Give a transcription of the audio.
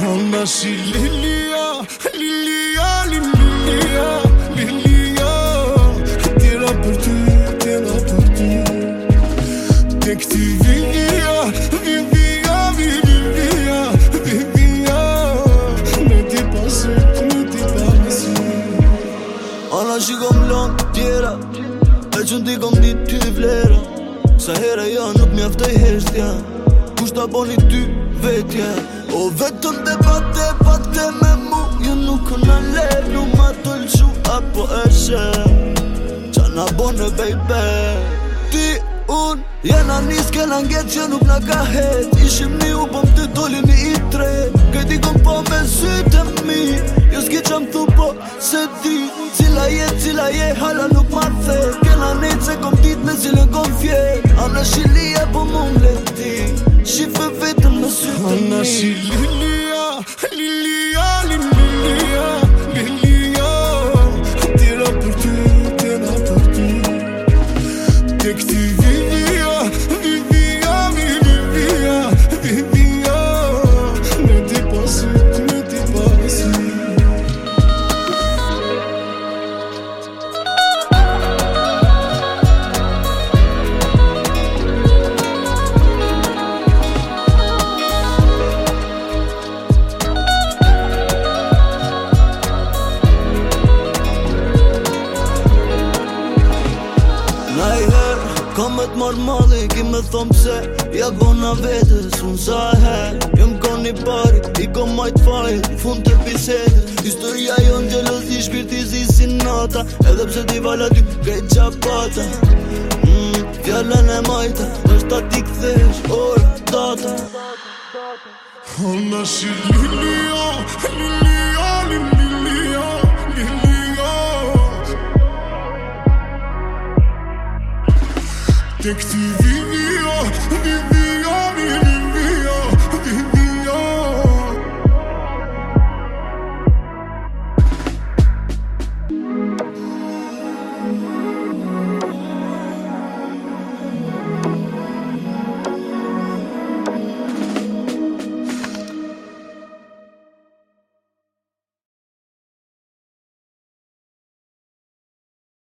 Ona si Lilia, Lilia, Lilia, Lilia Tira për ty, tira për ty Të këti Vivia, Vivia, Vivia, Vivia Me ti pasë, me ti pasë Ona si kom lënë tjera E që në ti kom ditë ty vlera Sa herë e ja nuk mjaftaj heshtja Kushta boni ty vetja O vetëm dhe bate, bate me mu Ju nuk në le, ju ma të lëshu Apo e shë Qa bone, baby Ti, unë Jena nisë, kena ngetë që nuk në ka het Ishim një u bëm të doli një i tre Këti kom po me sytë e mi Jo s'ki që më thu po se ti Cila je, cila je, hala nuk ma the she atë marë mali Ki me thomë pse Ja gona vetës Unë sa e he Jëmë konë pari I kom majtë fajnë Fund të pisetës Historia jo në gjelozi Shpirti zi si nata Edhe pse ti vala ty Krejt qapata mm, Fjallën e majta është ta ti këthesh Orë tata Data Data Ona shi lili o Lili Tek TV diyor, bir